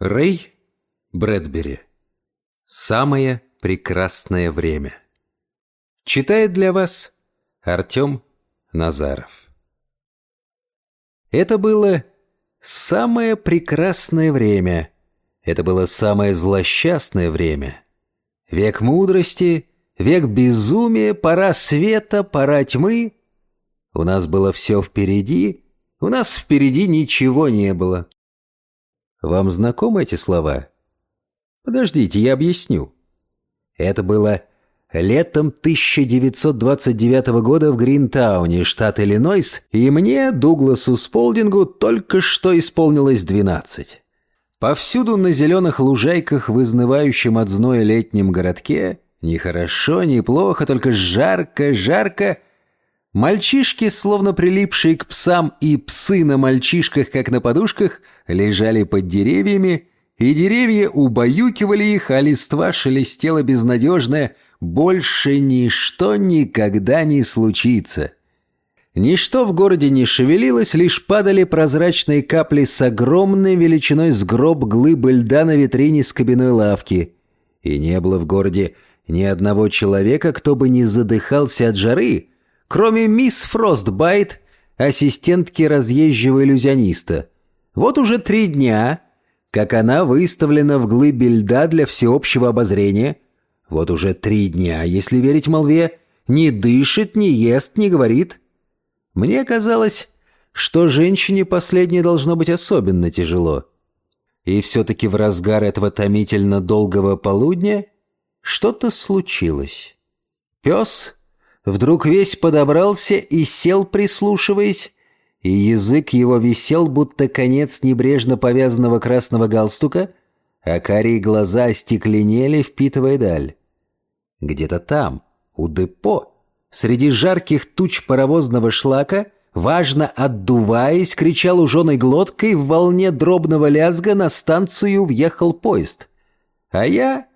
Рэй Брэдбери. Самое прекрасное время. Читает для вас Артем Назаров. Это было самое прекрасное время. Это было самое злосчастное время. Век мудрости, век безумия, пора света, пора тьмы. У нас было все впереди, у нас впереди ничего не было. Вам знакомы эти слова? Подождите, я объясню. Это было летом 1929 года в Гринтауне, штат Иллинойс, и мне, Дугласу Сполдингу, только что исполнилось 12. Повсюду на зеленых лужайках в изнывающем от зноя летнем городке ни хорошо, ни плохо, только жарко, жарко. Мальчишки, словно прилипшие к псам, и псы на мальчишках, как на подушках — лежали под деревьями, и деревья убаюкивали их, а листва шелестела безнадежная «больше ничто никогда не случится». Ничто в городе не шевелилось, лишь падали прозрачные капли с огромной величиной с гроб глыбы льда на витрине с кабиной лавки. И не было в городе ни одного человека, кто бы не задыхался от жары, кроме мисс Фростбайт, ассистентки разъезжего иллюзиониста — вот уже три дня, как она выставлена в глыбе льда для всеобщего обозрения. Вот уже три дня, если верить молве, не дышит, не ест, не говорит. Мне казалось, что женщине последнее должно быть особенно тяжело. И все-таки в разгар этого томительно долгого полудня что-то случилось. Пес вдруг весь подобрался и сел, прислушиваясь, и язык его висел, будто конец небрежно повязанного красного галстука, а карие глаза остекленели, впитывая даль. Где-то там, у депо, среди жарких туч паровозного шлака, важно отдуваясь, кричал уженой глоткой, в волне дробного лязга на станцию въехал поезд. А я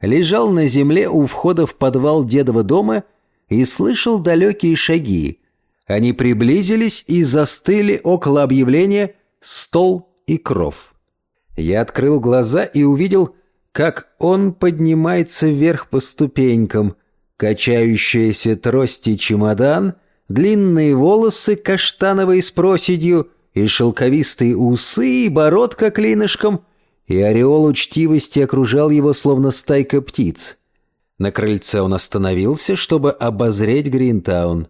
лежал на земле у входа в подвал дедова дома и слышал далекие шаги, они приблизились и застыли около объявления «Стол и кров». Я открыл глаза и увидел, как он поднимается вверх по ступенькам, качающаяся трость и чемодан, длинные волосы каштановые с проседью и шелковистые усы и бородка клинышком, и ореол учтивости окружал его, словно стайка птиц. На крыльце он остановился, чтобы обозреть Гринтаун.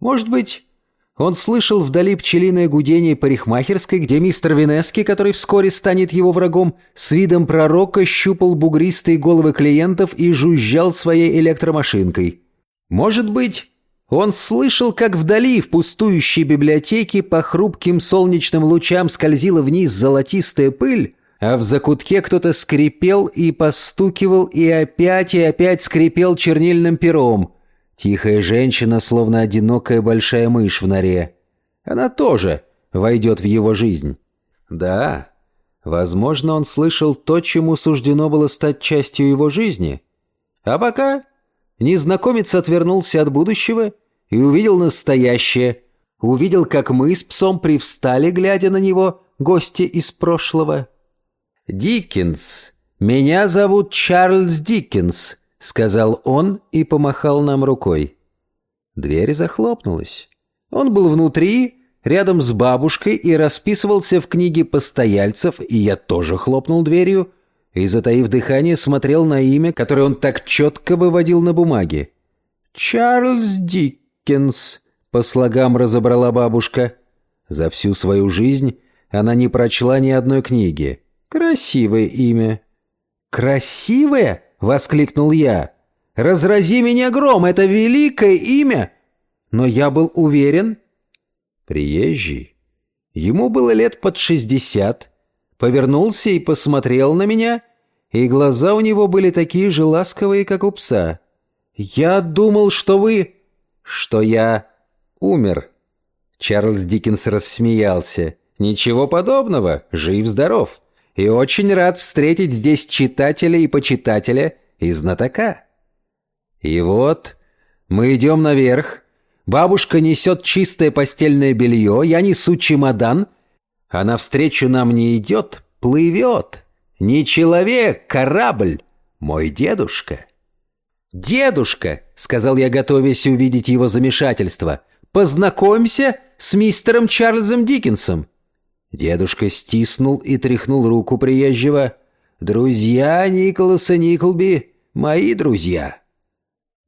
Может быть, он слышал вдали пчелиное гудение парикмахерской, где мистер Винески, который вскоре станет его врагом, с видом пророка щупал бугристые головы клиентов и жужжал своей электромашинкой. Может быть, он слышал, как вдали в пустующей библиотеке по хрупким солнечным лучам скользила вниз золотистая пыль, а в закутке кто-то скрипел и постукивал и опять и опять скрипел чернильным пером — Тихая женщина, словно одинокая большая мышь в норе. Она тоже войдет в его жизнь. Да, возможно, он слышал то, чему суждено было стать частью его жизни. А пока незнакомец отвернулся от будущего и увидел настоящее. Увидел, как мы с псом привстали, глядя на него, гости из прошлого. «Диккенс. Меня зовут Чарльз Диккенс», — сказал он и помахал нам рукой. Дверь захлопнулась. Он был внутри, рядом с бабушкой, и расписывался в книге постояльцев, и я тоже хлопнул дверью, и, затаив дыхание, смотрел на имя, которое он так четко выводил на бумаге. «Чарльз Диккенс», — по слогам разобрала бабушка. За всю свою жизнь она не прочла ни одной книги. «Красивое имя». «Красивое?» — воскликнул я. «Разрази меня гром, это великое имя!» Но я был уверен... Приезжий. Ему было лет под шестьдесят. Повернулся и посмотрел на меня, и глаза у него были такие же ласковые, как у пса. «Я думал, что вы...» «Что я умер». Чарльз Диккенс рассмеялся. «Ничего подобного. Жив-здоров и очень рад встретить здесь читателя и почитателя и знатока. И вот мы идем наверх, бабушка несет чистое постельное белье, я несу чемодан, а навстречу нам не идет, плывет. Не человек, корабль, мой дедушка». «Дедушка», — сказал я, готовясь увидеть его замешательство, — «познакомься с мистером Чарльзом Диккенсом». Дедушка стиснул и тряхнул руку приезжего. «Друзья Николаса Николби, мои друзья».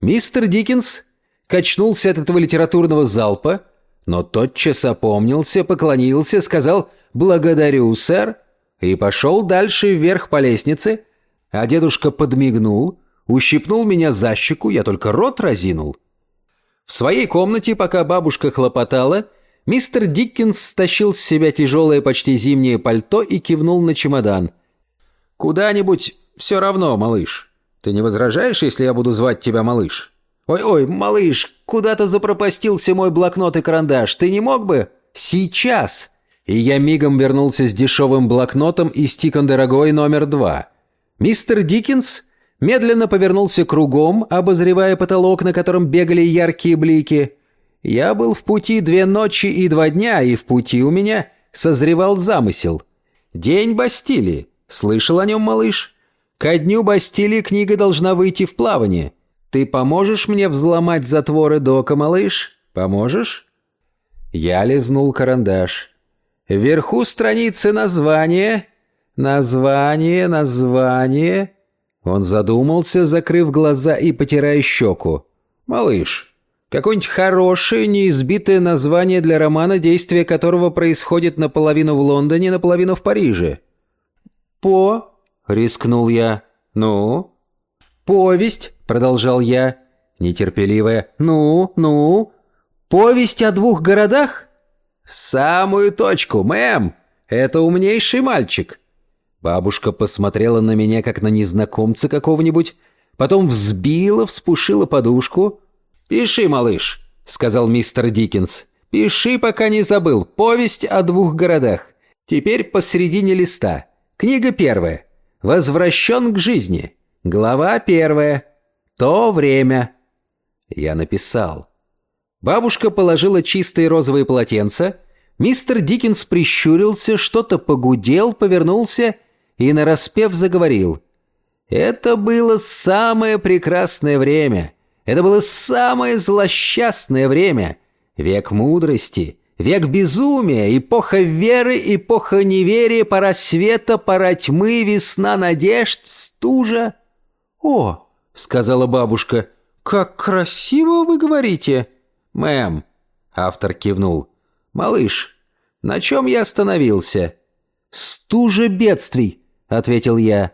Мистер Диккенс качнулся от этого литературного залпа, но тотчас опомнился, поклонился, сказал «Благодарю, сэр», и пошел дальше вверх по лестнице, а дедушка подмигнул, ущипнул меня за щеку, я только рот разинул. В своей комнате, пока бабушка хлопотала, мистер Диккенс стащил с себя тяжелое почти зимнее пальто и кивнул на чемодан. «Куда-нибудь все равно, малыш. Ты не возражаешь, если я буду звать тебя малыш?» «Ой-ой, малыш, куда-то запропастился мой блокнот и карандаш. Ты не мог бы?» «Сейчас!» И я мигом вернулся с дешевым блокнотом и стиком дорогой номер два. Мистер Диккенс медленно повернулся кругом, обозревая потолок, на котором бегали яркие блики. Я был в пути две ночи и два дня, и в пути у меня созревал замысел. «День Бастилии». Слышал о нем, малыш? Ко дню Бастилии книга должна выйти в плавание. Ты поможешь мне взломать затворы дока, малыш? Поможешь?» Я лизнул карандаш. Вверху страницы название. Название, название. Он задумался, закрыв глаза и потирая щеку. «Малыш, какое-нибудь хорошее, неизбитое название для романа, действие которого происходит наполовину в Лондоне, наполовину в Париже». «По?» — рискнул я. «Ну?» «Повесть», — продолжал я, нетерпеливая. «Ну, ну?» «Повесть о двух городах?» «В самую точку, мэм! Это умнейший мальчик!» Бабушка посмотрела на меня, как на незнакомца какого-нибудь, потом взбила, вспушила подушку. «Пиши, малыш», — сказал мистер Диккенс. «Пиши, пока не забыл. Повесть о двух городах. Теперь посередине листа. Книга первая. Возвращен к жизни. Глава первая. То время». Я написал. Бабушка положила чистые розовые полотенца. Мистер Диккенс прищурился, что-то погудел, повернулся и нараспев заговорил. «Это было самое прекрасное время. Это было самое злосчастное время. Век мудрости, век безумия, эпоха веры, эпоха неверия, пора света, пора тьмы, весна надежд, стужа». «О!» — сказала бабушка. «Как красиво вы говорите!» «Мэм», — автор кивнул. «Малыш, на чем я остановился?» «Стужа бедствий», ответил я.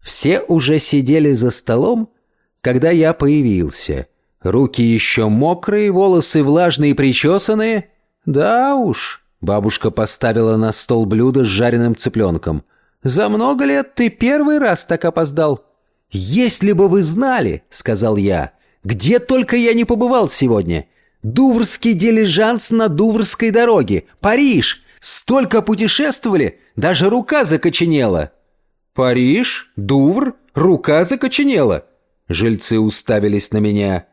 Все уже сидели за столом, когда я появился. Руки еще мокрые, волосы влажные и причесанные. Да уж, бабушка поставила на стол блюдо с жареным цыпленком. За много лет ты первый раз так опоздал. «Если бы вы знали», — сказал я, — «где только я не побывал сегодня. Дуврский дилижанс на Дуврской дороге, Париж, Столько путешествовали, даже рука закоченела. Париж, Дувр, рука закоченела. Жильцы уставились на меня.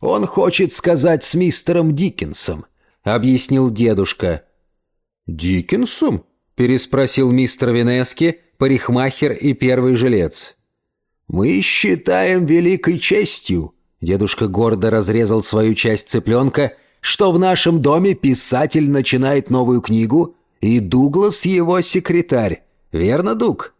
Он хочет сказать с мистером Диккенсом, объяснил дедушка. Диккенсом? переспросил мистер Венески, парикмахер и первый жилец. «Мы считаем великой честью», — дедушка гордо разрезал свою часть цыпленка — что в нашем доме писатель начинает новую книгу, и Дуглас его секретарь. Верно, Дуг?»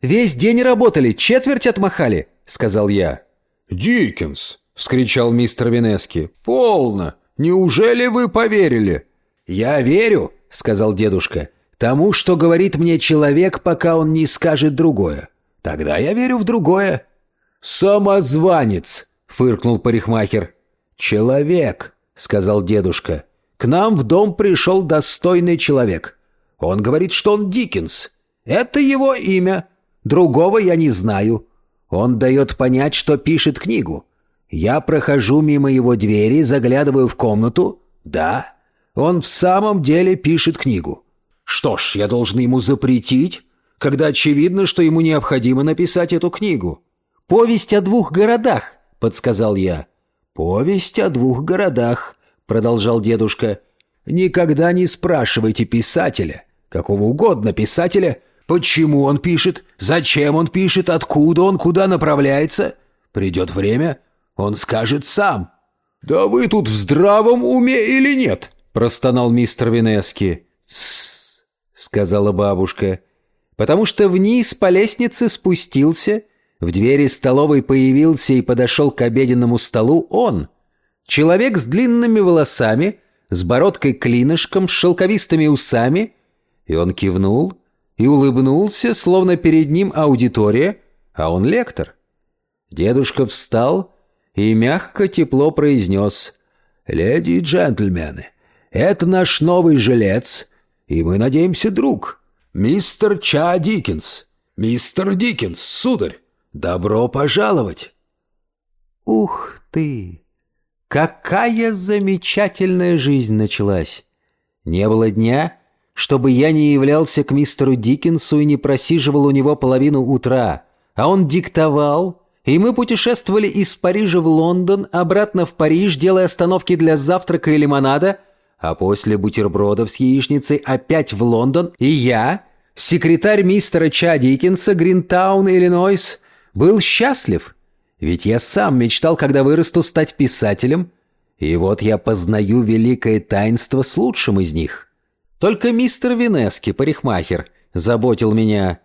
«Весь день работали, четверть отмахали», — сказал я. «Диккенс!» — вскричал мистер Венески. «Полно! Неужели вы поверили?» «Я верю», — сказал дедушка, — «тому, что говорит мне человек, пока он не скажет другое. Тогда я верю в другое». «Самозванец!» — фыркнул парикмахер. «Человек!» — сказал дедушка. «К нам в дом пришел достойный человек. Он говорит, что он Диккенс. Это его имя. Другого я не знаю. Он дает понять, что пишет книгу. Я прохожу мимо его двери, заглядываю в комнату. Да, он в самом деле пишет книгу. Что ж, я должен ему запретить, когда очевидно, что ему необходимо написать эту книгу. «Повесть о двух городах», — подсказал я. «Повесть о двух городах», — продолжал дедушка. «Никогда не спрашивайте писателя, какого угодно писателя, Почему он пишет? Зачем он пишет? Откуда он? Куда направляется? Придет время, он скажет сам». «Да вы тут в здравом уме или нет?» – простонал мистер Винески. «Тссс», — сказала бабушка, потому что вниз по лестнице спустился, в двери столовой появился и подошел к обеденному столу он, человек с длинными волосами, с бородкой-клинышком, с шелковистыми усами, и он кивнул и улыбнулся, словно перед ним аудитория, а он лектор. Дедушка встал и мягко тепло произнес «Леди и джентльмены, это наш новый жилец, и мы надеемся, друг, мистер Ча Диккенс, мистер Диккенс, сударь, добро пожаловать!» Ух ты! Какая замечательная жизнь началась! Не было дня, чтобы я не являлся к мистеру Диккенсу и не просиживал у него половину утра, а он диктовал, и мы путешествовали из Парижа в Лондон, обратно в Париж, делая остановки для завтрака и лимонада, а после бутербродов с яичницей опять в Лондон, и я, секретарь мистера Ча Диккенса, Гринтаун, Иллинойс, был счастлив, ведь я сам мечтал, когда вырасту, стать писателем, и вот я познаю великое таинство с лучшим из них. Только мистер Винески, парикмахер, заботил меня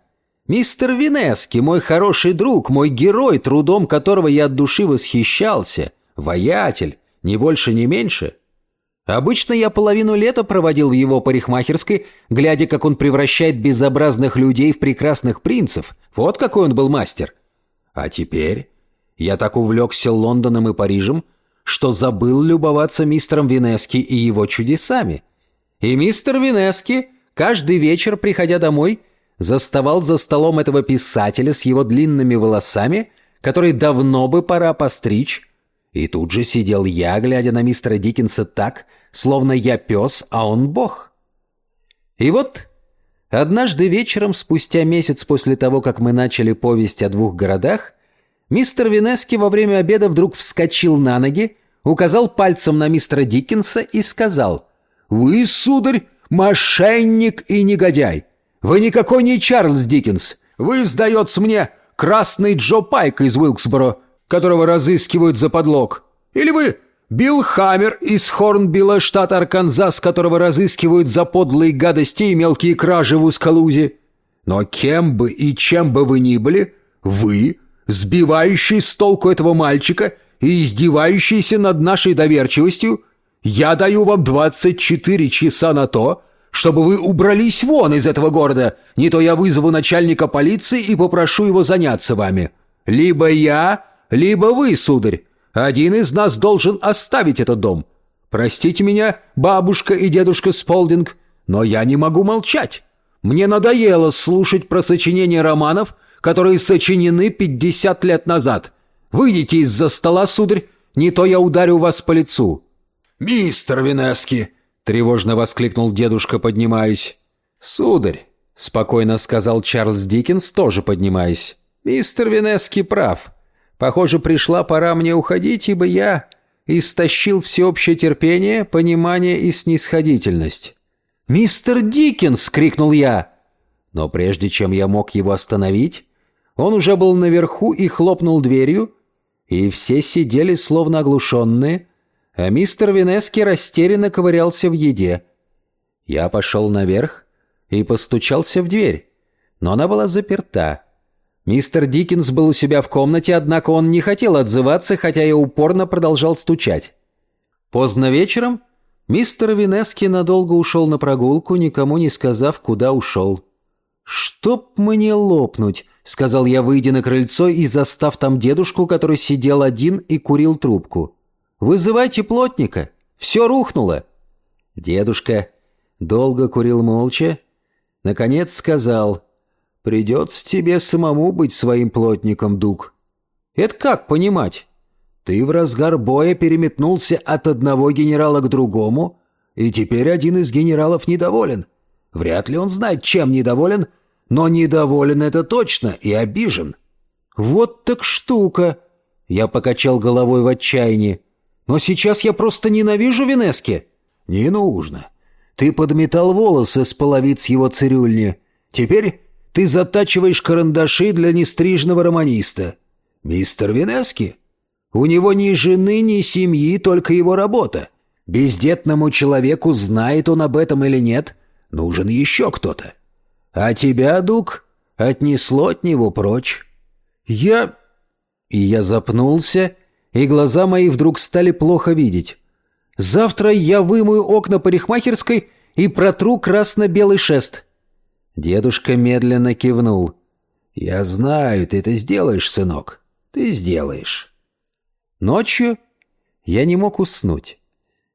Мистер Винески, мой хороший друг, мой герой, трудом которого я от души восхищался, воятель, ни больше, ни меньше. Обычно я половину лета проводил в его парикмахерской, глядя, как он превращает безобразных людей в прекрасных принцев. Вот какой он был мастер. А теперь я так увлекся Лондоном и Парижем, что забыл любоваться мистером Винески и его чудесами. И мистер Винески, каждый вечер, приходя домой, заставал за столом этого писателя с его длинными волосами, который давно бы пора постричь, и тут же сидел я, глядя на мистера Диккенса так, словно я пес, а он бог. И вот однажды вечером, спустя месяц после того, как мы начали повесть о двух городах, мистер Винески во время обеда вдруг вскочил на ноги, указал пальцем на мистера Диккенса и сказал «Вы, сударь, мошенник и негодяй! Вы никакой не Чарльз Диккенс. Вы, сдается мне, красный Джо Пайк из Уилксборо, которого разыскивают за подлог. Или вы Билл Хаммер из Хорнбилла, штат Арканзас, которого разыскивают за подлые гадости и мелкие кражи в Ускалузе. Но кем бы и чем бы вы ни были, вы, сбивающий с толку этого мальчика и издевающийся над нашей доверчивостью, я даю вам 24 часа на то, чтобы вы убрались вон из этого города, не то я вызову начальника полиции и попрошу его заняться вами. Либо я, либо вы, сударь. Один из нас должен оставить этот дом. Простите меня, бабушка и дедушка Сполдинг, но я не могу молчать. Мне надоело слушать про сочинения романов, которые сочинены 50 лет назад. Выйдите из-за стола, сударь, не то я ударю вас по лицу». «Мистер Винески!» — тревожно воскликнул дедушка, поднимаясь. «Сударь», — спокойно сказал Чарльз Диккенс, тоже поднимаясь, — «мистер Винески прав. Похоже, пришла пора мне уходить, ибо я истощил всеобщее терпение, понимание и снисходительность». «Мистер Диккенс!» — крикнул я. Но прежде чем я мог его остановить, он уже был наверху и хлопнул дверью, и все сидели словно оглушенные, а мистер Винески растерянно ковырялся в еде. Я пошел наверх и постучался в дверь, но она была заперта. Мистер Диккенс был у себя в комнате, однако он не хотел отзываться, хотя я упорно продолжал стучать. Поздно вечером мистер Винески надолго ушел на прогулку, никому не сказав, куда ушел. «Чтоб мне лопнуть», — сказал я, выйдя на крыльцо и застав там дедушку, который сидел один и курил трубку. Вызывайте плотника! Все рухнуло!» Дедушка долго курил молча, наконец сказал, «Придется тебе самому быть своим плотником, Дуг». «Это как понимать?» «Ты в разгар боя переметнулся от одного генерала к другому, и теперь один из генералов недоволен. Вряд ли он знает, чем недоволен, но недоволен это точно и обижен». «Вот так штука!» Я покачал головой в отчаянии. Но сейчас я просто ненавижу Венески». «Не нужно. Ты подметал волосы с половиц его цирюльни. Теперь ты затачиваешь карандаши для нестрижного романиста. Мистер Винески? У него ни жены, ни семьи, только его работа. Бездетному человеку, знает он об этом или нет, нужен еще кто-то. А тебя, Дук, отнесло от него прочь. Я... И я запнулся, и глаза мои вдруг стали плохо видеть. Завтра я вымою окна парикмахерской и протру красно-белый шест. Дедушка медленно кивнул. «Я знаю, ты это сделаешь, сынок. Ты сделаешь». Ночью я не мог уснуть.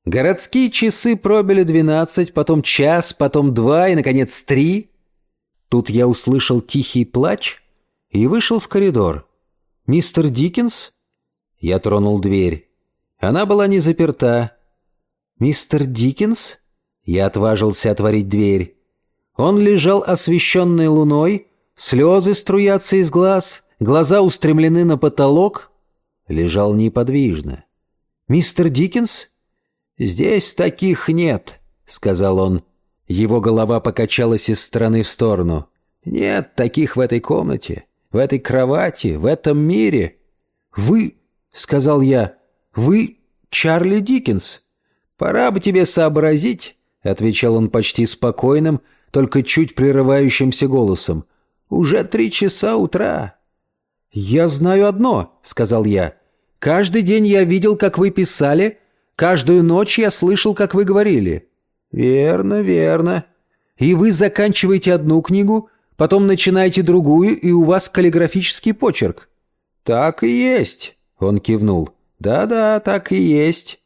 Городские часы пробили двенадцать, потом час, потом два и, наконец, три. Тут я услышал тихий плач и вышел в коридор. «Мистер Диккенс?» Я тронул дверь. Она была не заперта. «Мистер Диккенс?» Я отважился отворить дверь. Он лежал освещенный луной, слезы струятся из глаз, глаза устремлены на потолок. Лежал неподвижно. «Мистер Диккенс?» «Здесь таких нет», — сказал он. Его голова покачалась из стороны в сторону. «Нет таких в этой комнате, в этой кровати, в этом мире». «Вы», — сказал я, — «вы Чарли Диккенс». «Пора бы тебе сообразить», — отвечал он почти спокойным, только чуть прерывающимся голосом. «Уже три часа утра». «Я знаю одно», — сказал я. «Каждый день я видел, как вы писали, каждую ночь я слышал, как вы говорили». «Верно, верно». «И вы заканчиваете одну книгу, потом начинаете другую, и у вас каллиграфический почерк». «Так и есть», — он кивнул. «Да-да, так и есть».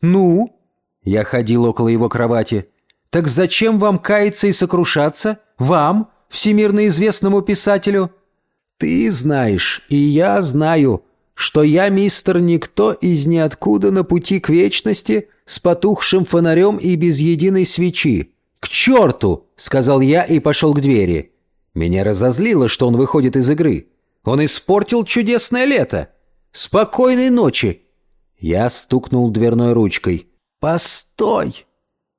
«Ну?» Я ходил около его кровати. «Так зачем вам каяться и сокрушаться? Вам, всемирно известному писателю?» «Ты знаешь, и я знаю, что я мистер Никто из ниоткуда на пути к вечности с потухшим фонарем и без единой свечи. «К черту!» — сказал я и пошел к двери. Меня разозлило, что он выходит из игры. Он испортил чудесное лето. Спокойной ночи!» Я стукнул дверной ручкой. «Постой!»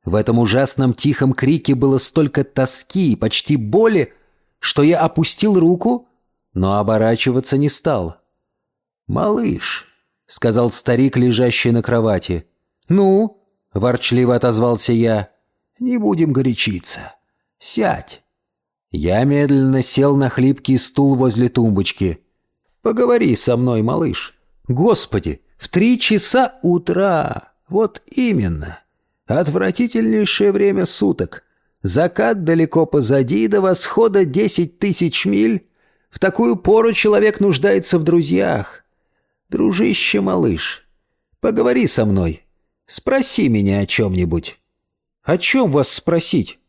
В этом ужасном тихом крике было столько тоски и почти боли, что я опустил руку, но оборачиваться не стал. «Малыш», — сказал старик, лежащий на кровати. «Ну?» — ворчливо отозвался я. «Не будем горячиться. Сядь». Я медленно сел на хлипкий стул возле тумбочки. «Поговори со мной, малыш». «Господи, в три часа утра!» Вот именно. Отвратительнейшее время суток. Закат далеко позади, до восхода десять тысяч миль. В такую пору человек нуждается в друзьях. Дружище, малыш, поговори со мной. Спроси меня о чем-нибудь. О чем вас спросить?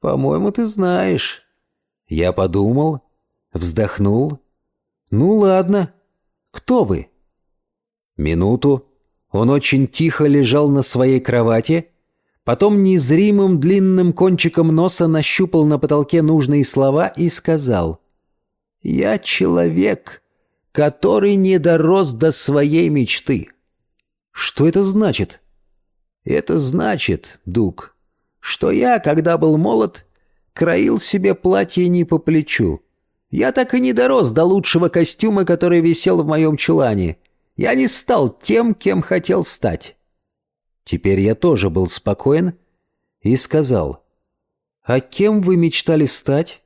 По-моему, ты знаешь. Я подумал, вздохнул. Ну ладно. Кто вы? Минуту он очень тихо лежал на своей кровати, потом незримым длинным кончиком носа нащупал на потолке нужные слова и сказал «Я человек, который не дорос до своей мечты». «Что это значит?» «Это значит, Дуг, что я, когда был молод, краил себе платье не по плечу. Я так и не дорос до лучшего костюма, который висел в моем чулане» Я не стал тем, кем хотел стать. Теперь я тоже был спокоен и сказал, «А кем вы мечтали стать?»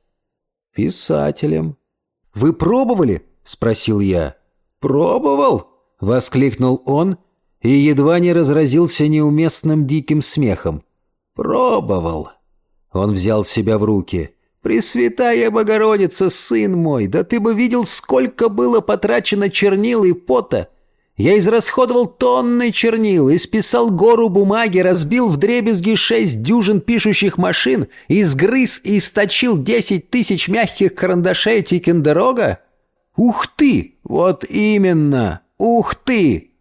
«Писателем». «Вы пробовали?» — спросил я. «Пробовал?» — воскликнул он и едва не разразился неуместным диким смехом. «Пробовал». Он взял себя в руки. «Пресвятая Богородица, сын мой, да ты бы видел, сколько было потрачено чернил и пота, я израсходовал тонны чернил, исписал гору бумаги, разбил в дребезги шесть дюжин пишущих машин, изгрыз и источил десять тысяч мягких карандашей Тикендерога? Ух ты! Вот именно! Ух ты!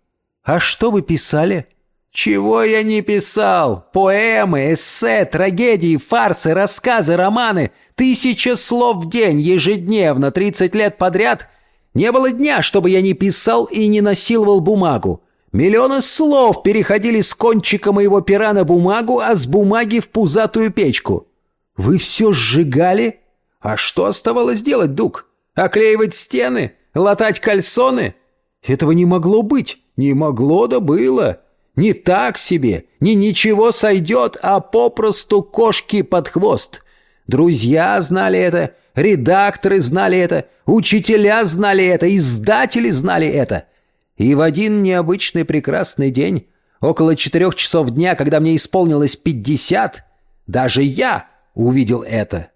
А что вы писали? Чего я не писал? Поэмы, эссе, трагедии, фарсы, рассказы, романы. Тысяча слов в день, ежедневно, тридцать лет подряд — не было дня, чтобы я не писал и не насиловал бумагу. Миллионы слов переходили с кончика моего пера на бумагу, а с бумаги в пузатую печку. Вы все сжигали? А что оставалось делать, Дук? Оклеивать стены? Латать кальсоны? Этого не могло быть. Не могло да было. Не так себе, не ничего сойдет, а попросту кошки под хвост. Друзья знали это, редакторы знали это, учителя знали это, издатели знали это. И в один необычный прекрасный день, около четырех часов дня, когда мне исполнилось пятьдесят, даже я увидел это.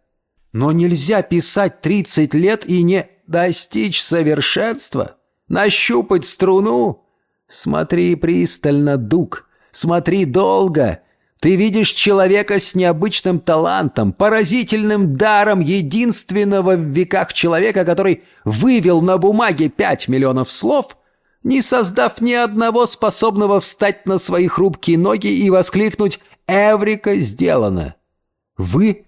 Но нельзя писать тридцать лет и не достичь совершенства, нащупать струну. Смотри пристально, Дуг, смотри долго. Ты видишь человека с необычным талантом, поразительным даром единственного в веках человека, который вывел на бумаге пять миллионов слов, не создав ни одного способного встать на свои хрупкие ноги и воскликнуть «Эврика сделано!». Вы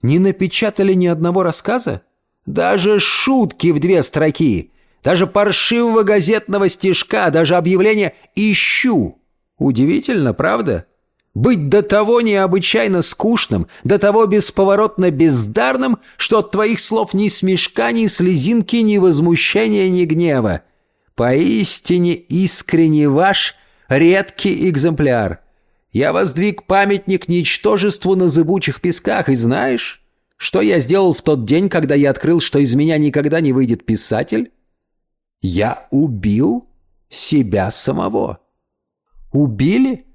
не напечатали ни одного рассказа? Даже шутки в две строки, даже паршивого газетного стишка, даже объявление «Ищу». Удивительно, правда? Быть до того необычайно скучным, до того бесповоротно бездарным, что от твоих слов ни смешка, ни слезинки, ни возмущения, ни гнева. Поистине искренне ваш редкий экземпляр. Я воздвиг памятник ничтожеству на зыбучих песках, и знаешь, что я сделал в тот день, когда я открыл, что из меня никогда не выйдет писатель? Я убил себя самого. Убили?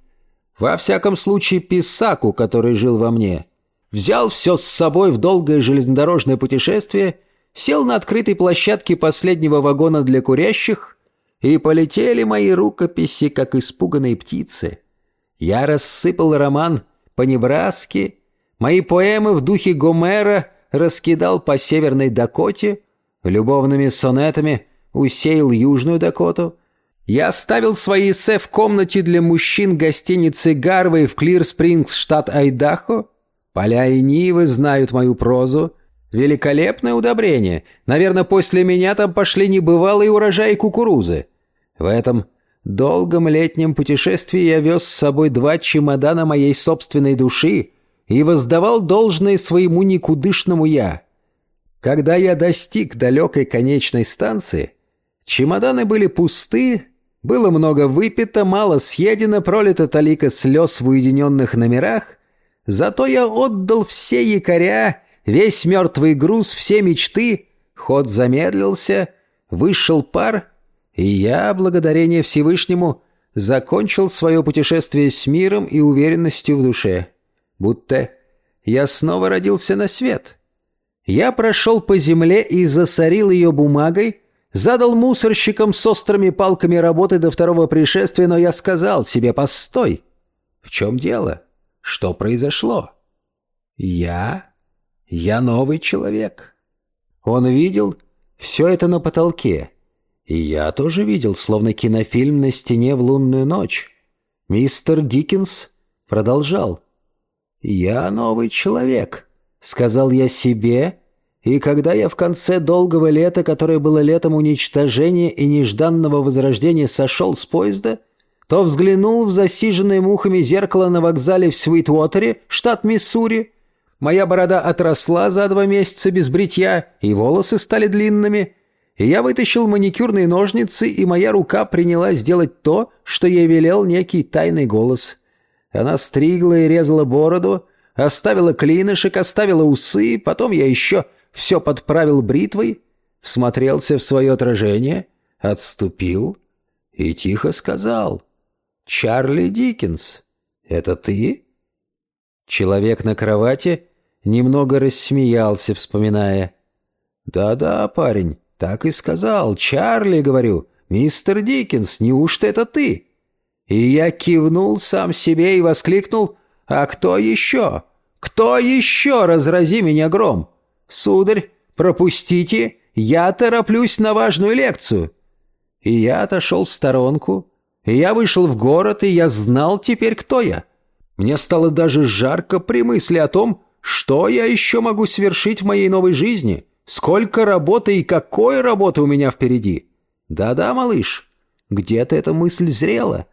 Во всяком случае, писаку, который жил во мне. Взял все с собой в долгое железнодорожное путешествие, сел на открытой площадке последнего вагона для курящих, и полетели мои рукописи, как испуганные птицы. Я рассыпал роман по Небраске, мои поэмы в духе Гомера раскидал по Северной Дакоте, любовными сонетами усеял Южную Дакоту. Я оставил свои эссе в комнате для мужчин гостиницы Гарвей в Клир-Спрингс, штат Айдахо. Поля и Нивы знают мою прозу. Великолепное удобрение. Наверное, после меня там пошли небывалые урожаи кукурузы. В этом долгом летнем путешествии я вез с собой два чемодана моей собственной души и воздавал должное своему никудышному «я». Когда я достиг далекой конечной станции, чемоданы были пусты, было много выпито, мало съедено, пролито талика слез в уединенных номерах, зато я отдал все якоря, весь мертвый груз, все мечты, ход замедлился, вышел пар — и я, благодарение Всевышнему, закончил свое путешествие с миром и уверенностью в душе. Будто я снова родился на свет. Я прошел по земле и засорил ее бумагой, задал мусорщикам с острыми палками работы до второго пришествия, но я сказал себе «Постой! В чем дело? Что произошло?» «Я? Я новый человек». Он видел все это на потолке — и я тоже видел, словно кинофильм на стене в лунную ночь. Мистер Диккенс продолжал. «Я новый человек», — сказал я себе, и когда я в конце долгого лета, которое было летом уничтожения и нежданного возрождения, сошел с поезда, то взглянул в засиженное мухами зеркало на вокзале в Свитвотере, штат Миссури. Моя борода отросла за два месяца без бритья, и волосы стали длинными — и я вытащил маникюрные ножницы, и моя рука принялась делать то, что ей велел некий тайный голос. Она стригла и резала бороду, оставила клинышек, оставила усы, потом я еще все подправил бритвой, всмотрелся в свое отражение, отступил и тихо сказал «Чарли Диккенс, это ты?» Человек на кровати немного рассмеялся, вспоминая «Да-да, парень». «Так и сказал. Чарли, говорю. Мистер Диккенс, неужто это ты?» И я кивнул сам себе и воскликнул. «А кто еще? Кто еще? Разрази меня гром! Сударь, пропустите, я тороплюсь на важную лекцию!» И я отошел в сторонку, и я вышел в город, и я знал теперь, кто я. Мне стало даже жарко при мысли о том, что я еще могу свершить в моей новой жизни — Сколько работы и какой работы у меня впереди! Да-да, малыш, где-то эта мысль зрела.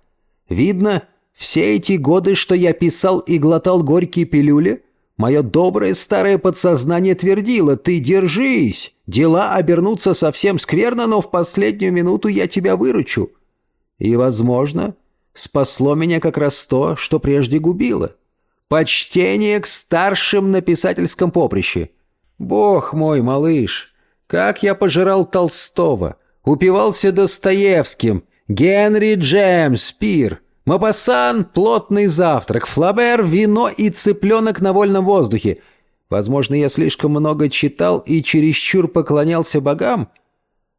Видно, все эти годы, что я писал и глотал горькие пилюли, Мое доброе старое подсознание твердило «Ты держись! Дела обернутся совсем скверно, но в последнюю минуту я тебя выручу». И, возможно, спасло меня как раз то, что прежде губило. Почтение к старшим на писательском поприще. Бог мой, малыш, как я пожирал Толстого, упивался Достоевским, Генри Джеймс Пир, Мапасан — плотный завтрак, Флабер — вино и цыпленок на вольном воздухе. Возможно, я слишком много читал и чересчур поклонялся богам,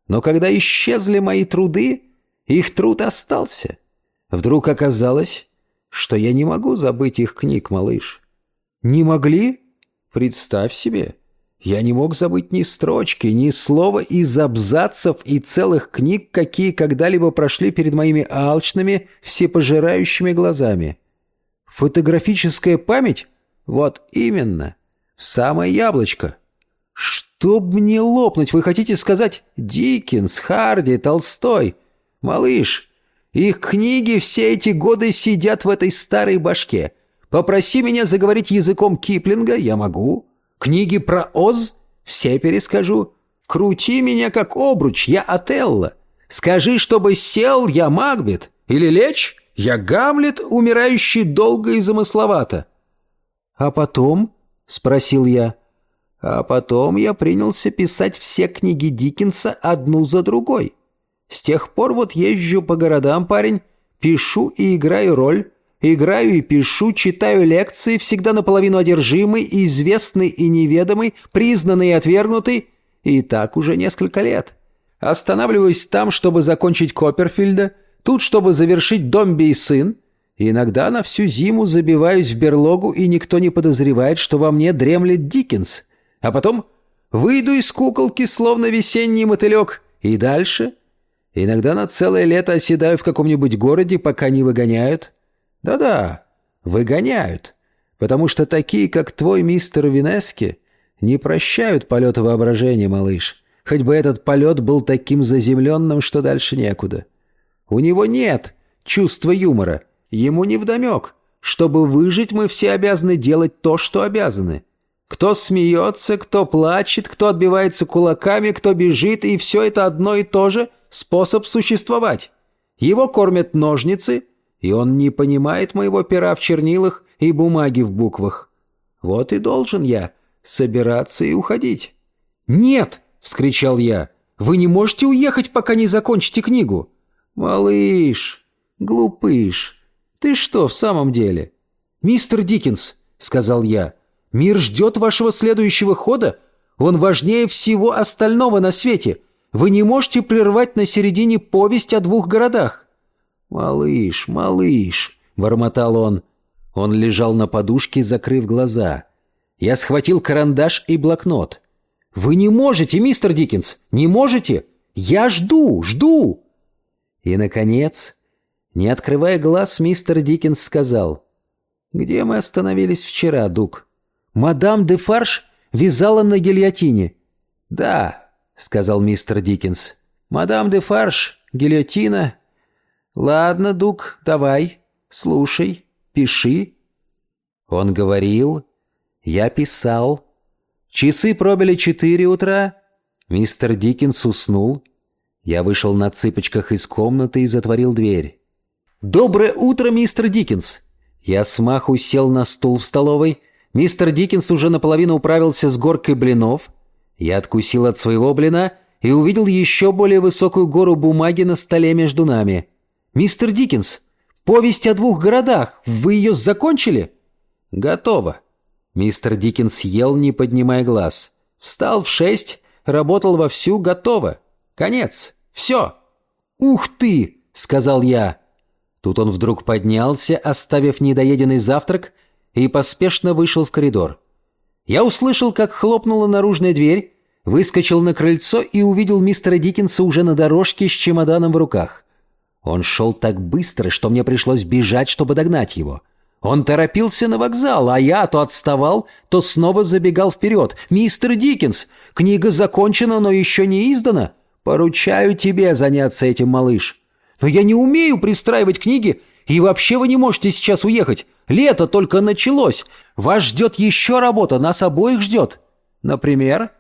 но когда исчезли мои труды, их труд остался. Вдруг оказалось, что я не могу забыть их книг, малыш. Не могли? Представь себе. Я не мог забыть ни строчки, ни слова из абзацев и целых книг, какие когда-либо прошли перед моими алчными, всепожирающими глазами. Фотографическая память? Вот именно. Самое яблочко. Чтоб мне лопнуть, вы хотите сказать Диккенс, Харди, Толстой? Малыш, их книги все эти годы сидят в этой старой башке. Попроси меня заговорить языком Киплинга, я могу. Книги про Оз все перескажу. Крути меня как обруч, я Отелло. Скажи, чтобы сел, я Макбет. Или лечь, я Гамлет, умирающий долго и замысловато. А потом, спросил я, а потом я принялся писать все книги Диккенса одну за другой. С тех пор вот езжу по городам, парень, пишу и играю роль. Играю и пишу, читаю лекции, всегда наполовину одержимый, известный и неведомый, признанный и отвергнутый. И так уже несколько лет. Останавливаюсь там, чтобы закончить Копперфильда, тут, чтобы завершить Домби и сын. И иногда на всю зиму забиваюсь в берлогу, и никто не подозревает, что во мне дремлет Диккенс. А потом выйду из куколки, словно весенний мотылек, и дальше. Иногда на целое лето оседаю в каком-нибудь городе, пока не выгоняют. Да-да, выгоняют, потому что такие, как твой мистер Винески, не прощают полета воображения, малыш, хоть бы этот полет был таким заземленным, что дальше некуда. У него нет чувства юмора, ему невдомек. Чтобы выжить, мы все обязаны делать то, что обязаны. Кто смеется, кто плачет, кто отбивается кулаками, кто бежит, и все это одно и то же способ существовать. Его кормят ножницы — и он не понимает моего пера в чернилах и бумаги в буквах. Вот и должен я собираться и уходить». «Нет!» — вскричал я. «Вы не можете уехать, пока не закончите книгу!» «Малыш, глупыш, ты что в самом деле?» «Мистер Диккенс», — сказал я, — «мир ждет вашего следующего хода. Он важнее всего остального на свете. Вы не можете прервать на середине повесть о двух городах. «Малыш, малыш!» — бормотал он. Он лежал на подушке, закрыв глаза. Я схватил карандаш и блокнот. «Вы не можете, мистер Диккенс! Не можете! Я жду, жду!» И, наконец, не открывая глаз, мистер Диккенс сказал. «Где мы остановились вчера, Дук?» «Мадам де Фарш вязала на гильотине». «Да», — сказал мистер Диккенс. «Мадам де Фарш, гильотина, «Ладно, Дук, давай, слушай, пиши». Он говорил, я писал. Часы пробили четыре утра. Мистер Диккенс уснул. Я вышел на цыпочках из комнаты и затворил дверь. «Доброе утро, мистер Диккенс!» Я смаху сел на стул в столовой. Мистер Диккенс уже наполовину управился с горкой блинов. Я откусил от своего блина и увидел еще более высокую гору бумаги на столе между нами. «Мистер Диккенс, повесть о двух городах, вы ее закончили?» «Готово». Мистер Диккенс ел, не поднимая глаз. «Встал в шесть, работал вовсю, готово. Конец. Все». «Ух ты!» — сказал я. Тут он вдруг поднялся, оставив недоеденный завтрак, и поспешно вышел в коридор. Я услышал, как хлопнула наружная дверь, выскочил на крыльцо и увидел мистера Диккенса уже на дорожке с чемоданом в руках. Он шел так быстро, что мне пришлось бежать, чтобы догнать его. Он торопился на вокзал, а я то отставал, то снова забегал вперед. «Мистер Диккенс, книга закончена, но еще не издана. Поручаю тебе заняться этим, малыш. Но я не умею пристраивать книги И вообще вы не можете сейчас уехать. Лето только началось. Вас ждет еще работа, нас обоих ждет. Например?»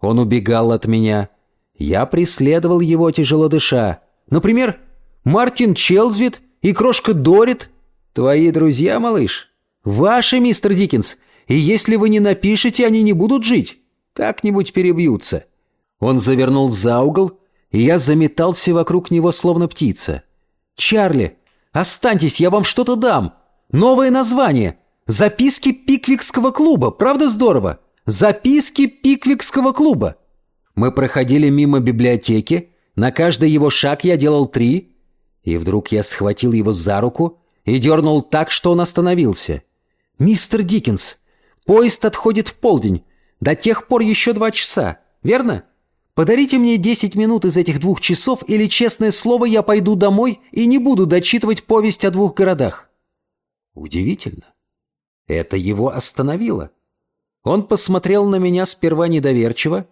Он убегал от меня. Я преследовал его, тяжело дыша. «Например, Мартин Челзвит и крошка Дорит. Твои друзья, малыш. Ваши, мистер Диккенс. И если вы не напишете, они не будут жить. Как-нибудь перебьются». Он завернул за угол, и я заметался вокруг него, словно птица. «Чарли, останьтесь, я вам что-то дам. Новое название. Записки Пиквикского клуба. Правда здорово? Записки Пиквикского клуба». Мы проходили мимо библиотеки. На каждый его шаг я делал три. И вдруг я схватил его за руку и дернул так, что он остановился. «Мистер Диккенс, поезд отходит в полдень. До тех пор еще два часа. Верно? Подарите мне десять минут из этих двух часов, или, честное слово, я пойду домой и не буду дочитывать повесть о двух городах». Удивительно. Это его остановило. Он посмотрел на меня сперва недоверчиво,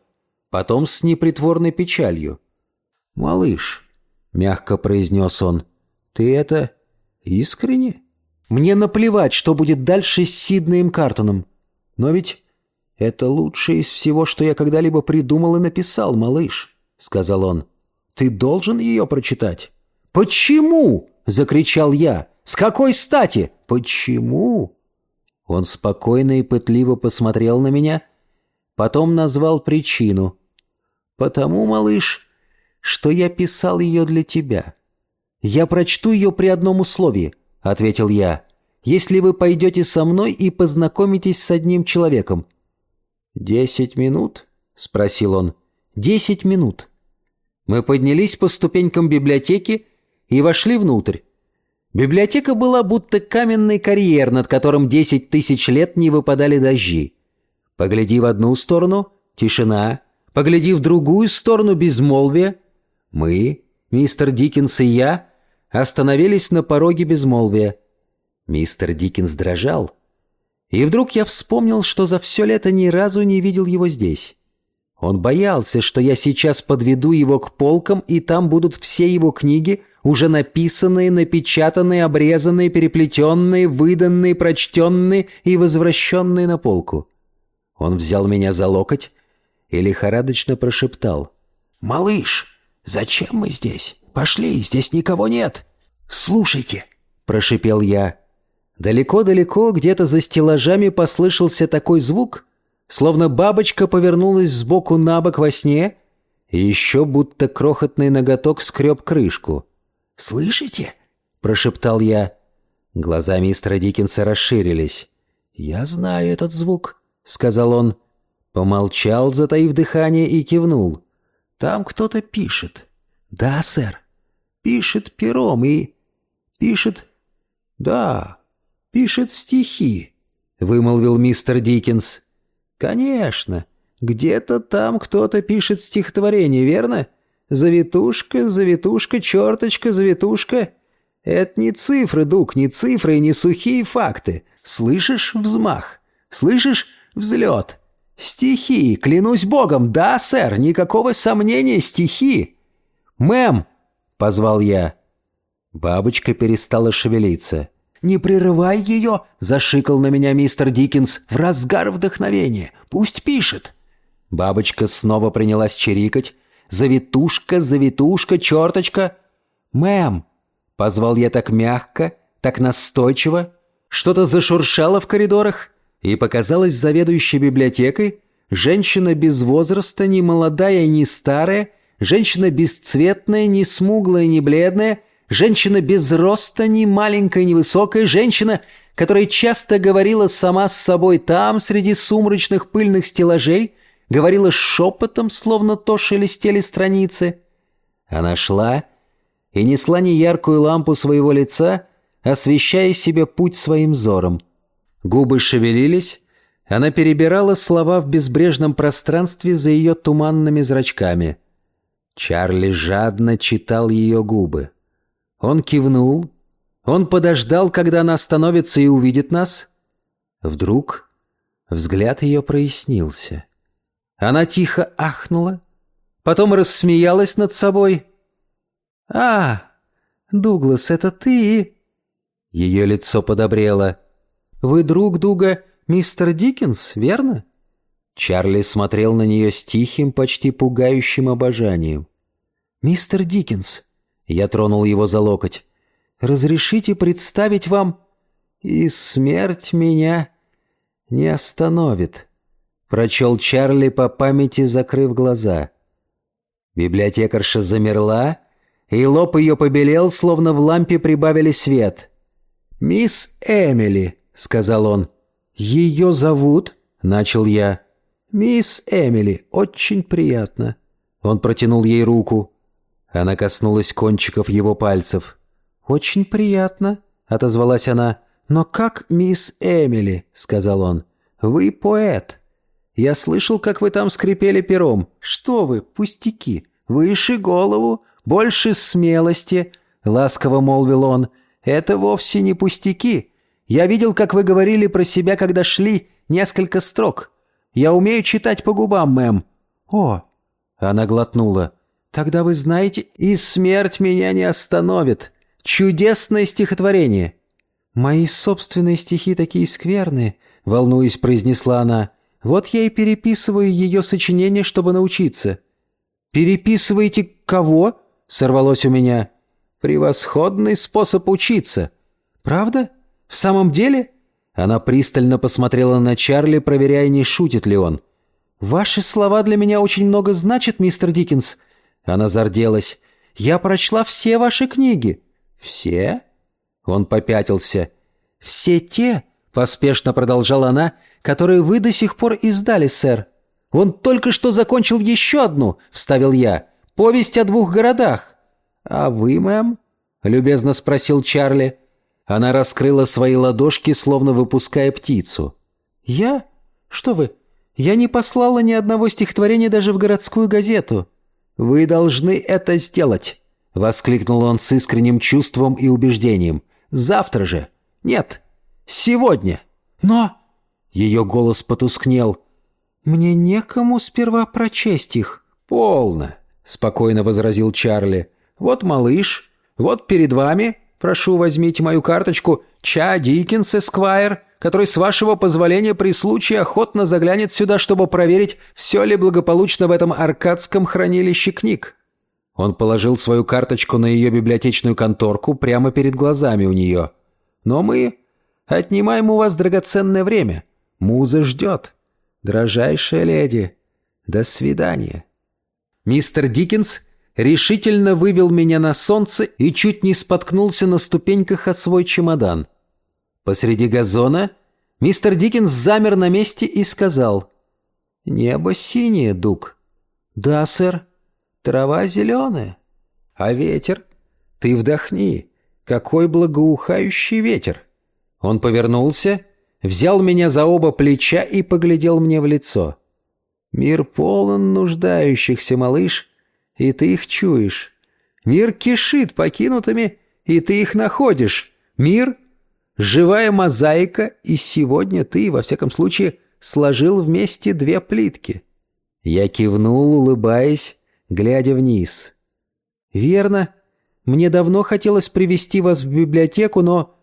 потом с непритворной печалью. «Малыш», — мягко произнес он, — «ты это искренне?» «Мне наплевать, что будет дальше с Сиднеем Картоном. Но ведь это лучшее из всего, что я когда-либо придумал и написал, малыш», — сказал он. «Ты должен ее прочитать». «Почему?» — закричал я. «С какой стати? Почему?» Он спокойно и пытливо посмотрел на меня, потом назвал причину. «Потому, малыш, что я писал ее для тебя. Я прочту ее при одном условии», — ответил я, «если вы пойдете со мной и познакомитесь с одним человеком». «Десять минут?» — спросил он. «Десять минут». Мы поднялись по ступенькам библиотеки и вошли внутрь. Библиотека была будто каменный карьер, над которым десять тысяч лет не выпадали дожди. Погляди в одну сторону — тишина, погляди в другую сторону — безмолвие. Мы, мистер Диккенс и я, остановились на пороге безмолвия. Мистер Диккенс дрожал. И вдруг я вспомнил, что за все лето ни разу не видел его здесь. Он боялся, что я сейчас подведу его к полкам, и там будут все его книги — уже написанные, напечатанные, обрезанные, переплетенные, выданные, прочтенные и возвращенные на полку. Он взял меня за локоть и лихорадочно прошептал. «Малыш, зачем мы здесь? Пошли, здесь никого нет!» «Слушайте!» — прошипел я. Далеко-далеко, где-то за стеллажами послышался такой звук, словно бабочка повернулась сбоку на бок во сне, и еще будто крохотный ноготок скреб крышку. «Слышите?» — прошептал я. Глаза мистера Диккенса расширились. «Я знаю этот звук», — сказал он. Помолчал, затаив дыхание, и кивнул. «Там кто-то пишет». «Да, сэр. Пишет пером и...» «Пишет...» «Да, пишет стихи», — вымолвил мистер Диккенс. «Конечно. Где-то там кто-то пишет стихотворение, верно?» Завитушка, завитушка, черточка, завитушка. Это не цифры, Дук, не цифры и не сухие факты. Слышишь взмах? Слышишь взлет? Стихи, клянусь богом, да, сэр, никакого сомнения, стихи. «Мэм!» — позвал я. Бабочка перестала шевелиться. «Не прерывай ее!» — зашикал на меня мистер Диккенс в разгар вдохновения. «Пусть пишет!» Бабочка снова принялась чирикать, Завитушка, завитушка, черточка. «Мэм!» — позвал я так мягко, так настойчиво. Что-то зашуршало в коридорах, и показалась заведующей библиотекой. Женщина без возраста, ни молодая, ни старая, женщина бесцветная, ни смуглая, ни бледная, женщина без роста, ни маленькая, ни высокая, женщина, которая часто говорила сама с собой там, среди сумрачных пыльных стеллажей, говорила шепотом, словно то шелестели страницы. Она шла и несла неяркую лампу своего лица, освещая себе путь своим взором. Губы шевелились, она перебирала слова в безбрежном пространстве за ее туманными зрачками. Чарли жадно читал ее губы. Он кивнул, он подождал, когда она остановится и увидит нас. Вдруг взгляд ее прояснился. Она тихо ахнула, потом рассмеялась над собой. «А, Дуглас, это ты?» Ее лицо подобрело. «Вы друг друга мистер Диккенс, верно?» Чарли смотрел на нее с тихим, почти пугающим обожанием. «Мистер Диккенс», — я тронул его за локоть, — «разрешите представить вам...» «И смерть меня не остановит», — прочел Чарли по памяти, закрыв глаза. Библиотекарша замерла, и лоб ее побелел, словно в лампе прибавили свет. «Мисс Эмили», — сказал он. «Ее зовут?» — начал я. «Мисс Эмили, очень приятно». Он протянул ей руку. Она коснулась кончиков его пальцев. «Очень приятно», — отозвалась она. «Но как мисс Эмили?» — сказал он. «Вы поэт. Я слышал, как вы там скрипели пером. Что вы, пустяки. Выше голову, больше смелости», — ласково молвил он. «Это вовсе не пустяки. Я видел, как вы говорили про себя, когда шли несколько строк. Я умею читать по губам, мэм». «О!» — она глотнула. «Тогда вы знаете, и смерть меня не остановит. Чудесное стихотворение». «Мои собственные стихи такие скверные», — волнуясь, произнесла она. «Вот я и переписываю ее сочинение, чтобы научиться». «Переписываете кого?» — сорвалось у меня. «Превосходный способ учиться». «Правда? В самом деле?» Она пристально посмотрела на Чарли, проверяя, не шутит ли он. «Ваши слова для меня очень много значат, мистер Диккенс». Она зарделась. «Я прочла все ваши книги». «Все?» Он попятился. «Все те», — поспешно продолжала она, — «которые вы до сих пор издали, сэр». «Он только что закончил еще одну», — вставил я. «Повесть о двух городах». «А вы, мэм?» — любезно спросил Чарли. Она раскрыла свои ладошки, словно выпуская птицу. «Я? Что вы? Я не послала ни одного стихотворения даже в городскую газету». «Вы должны это сделать», — воскликнул он с искренним чувством и убеждением. «Завтра же. Нет, сегодня. Но...» Ее голос потускнел. «Мне некому сперва прочесть их». «Полно», — спокойно возразил Чарли. «Вот малыш, вот перед вами Прошу, возьмите мою карточку Ча Диккенс Эсквайр, который, с вашего позволения, при случае охотно заглянет сюда, чтобы проверить, все ли благополучно в этом аркадском хранилище книг». Он положил свою карточку на ее библиотечную конторку прямо перед глазами у нее. «Но мы отнимаем у вас драгоценное время. Муза ждет. Дрожайшая леди, до свидания». Мистер Диккенс решительно вывел меня на солнце и чуть не споткнулся на ступеньках о свой чемодан. Посреди газона мистер Диккенс замер на месте и сказал «Небо синее, Дуг». «Да, сэр. Трава зеленая. А ветер? Ты вдохни. Какой благоухающий ветер!» Он повернулся, взял меня за оба плеча и поглядел мне в лицо. «Мир полон нуждающихся, малыш» и ты их чуешь. Мир кишит покинутыми, и ты их находишь. Мир — живая мозаика, и сегодня ты, во всяком случае, сложил вместе две плитки». Я кивнул, улыбаясь, глядя вниз. «Верно. Мне давно хотелось привести вас в библиотеку, но...»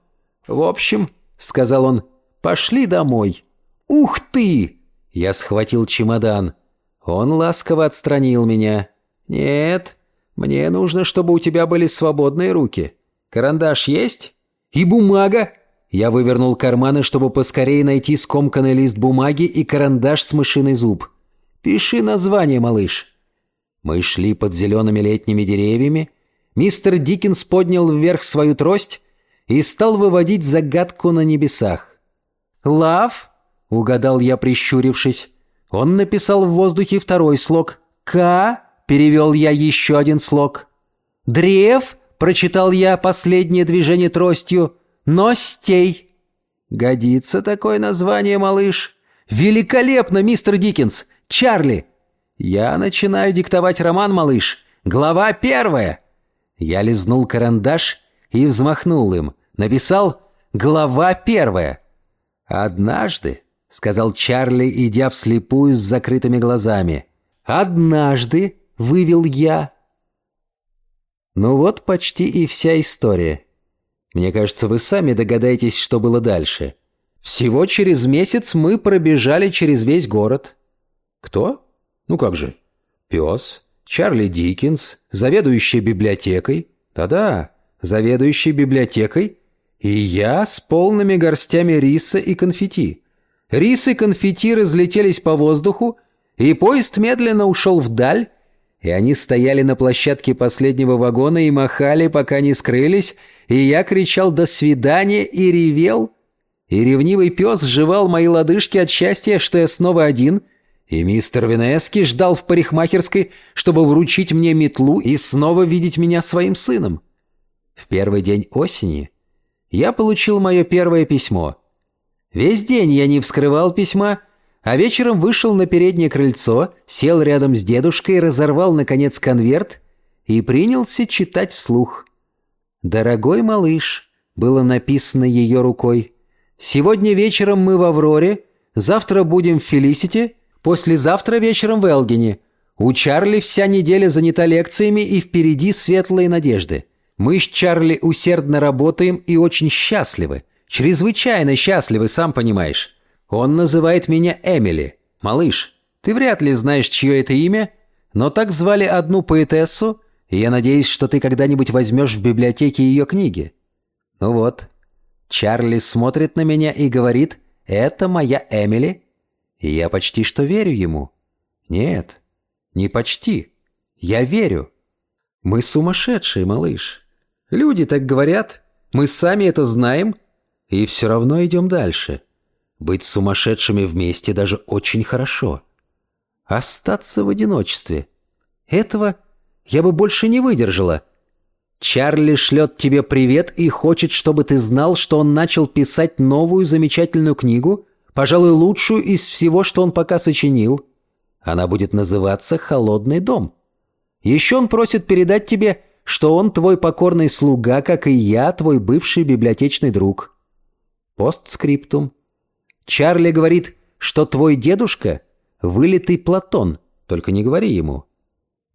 «В общем», — сказал он, — «пошли домой». «Ух ты!» — я схватил чемодан. Он ласково отстранил меня. «Нет, мне нужно, чтобы у тебя были свободные руки. Карандаш есть? И бумага?» Я вывернул карманы, чтобы поскорее найти скомканный лист бумаги и карандаш с мышиный зуб. «Пиши название, малыш». Мы шли под зелеными летними деревьями. Мистер Диккенс поднял вверх свою трость и стал выводить загадку на небесах. «Лав?» — угадал я, прищурившись. Он написал в воздухе второй слог. «К?» Перевел я еще один слог. «Древ», — прочитал я последнее движение тростью, «Ностей». «Годится такое название, малыш?» «Великолепно, мистер Диккенс! Чарли!» «Я начинаю диктовать роман, малыш. Глава первая!» Я лизнул карандаш и взмахнул им. Написал «Глава первая». «Однажды», — сказал Чарли, идя вслепую с закрытыми глазами, — «однажды вывел я. Ну вот почти и вся история. Мне кажется, вы сами догадаетесь, что было дальше. Всего через месяц мы пробежали через весь город. Кто? Ну как же? Пес, Чарли Диккенс, заведующий библиотекой. Да-да, заведующий библиотекой. И я с полными горстями риса и конфетти. Рис и конфетти разлетелись по воздуху, и поезд медленно ушел вдаль, и они стояли на площадке последнего вагона и махали, пока не скрылись, и я кричал «до свидания» и ревел. И ревнивый пес сживал мои лодыжки от счастья, что я снова один, и мистер Венески ждал в парикмахерской, чтобы вручить мне метлу и снова видеть меня своим сыном. В первый день осени я получил мое первое письмо. Весь день я не вскрывал письма, а вечером вышел на переднее крыльцо, сел рядом с дедушкой, разорвал, наконец, конверт и принялся читать вслух. «Дорогой малыш», — было написано ее рукой, — «сегодня вечером мы в Авроре, завтра будем в Фелисите, послезавтра вечером в Элгине. У Чарли вся неделя занята лекциями и впереди светлые надежды. Мы с Чарли усердно работаем и очень счастливы, чрезвычайно счастливы, сам понимаешь. Он называет меня Эмили. Малыш, ты вряд ли знаешь, чье это имя, но так звали одну поэтессу, и я надеюсь, что ты когда-нибудь возьмешь в библиотеке ее книги. Ну вот, Чарли смотрит на меня и говорит, это моя Эмили, и я почти что верю ему. Нет, не почти. Я верю. Мы сумасшедшие, малыш. Люди так говорят, мы сами это знаем, и все равно идем дальше. Быть сумасшедшими вместе даже очень хорошо. Остаться в одиночестве. Этого я бы больше не выдержала. Чарли шлет тебе привет и хочет, чтобы ты знал, что он начал писать новую замечательную книгу, пожалуй, лучшую из всего, что он пока сочинил. Она будет называться «Холодный дом». Еще он просит передать тебе, что он твой покорный слуга, как и я, твой бывший библиотечный друг. Постскриптум. Чарли говорит, что твой дедушка — вылитый Платон, только не говори ему.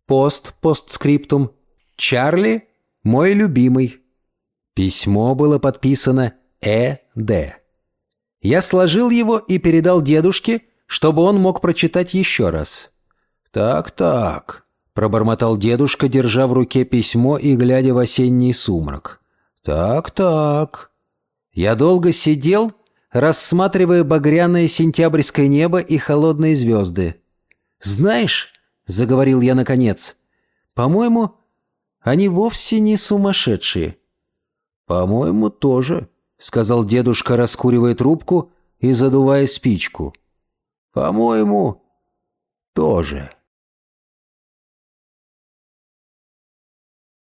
Пост, постскриптум. Чарли — мой любимый. Письмо было подписано «Э.Д». Я сложил его и передал дедушке, чтобы он мог прочитать еще раз. «Так-так», — пробормотал дедушка, держа в руке письмо и глядя в осенний сумрак. «Так-так». Я долго сидел, рассматривая багряное сентябрьское небо и холодные звезды. «Знаешь, заговорил я наконец. «По-моему, они вовсе не сумасшедшие». «По-моему, тоже», — сказал дедушка, раскуривая трубку и задувая спичку. «По-моему, тоже».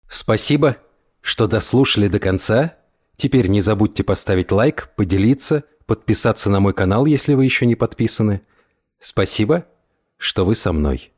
Спасибо, что дослушали до конца. Теперь не забудьте поставить лайк, поделиться, подписаться на мой канал, если вы еще не подписаны. Спасибо, что вы со мной.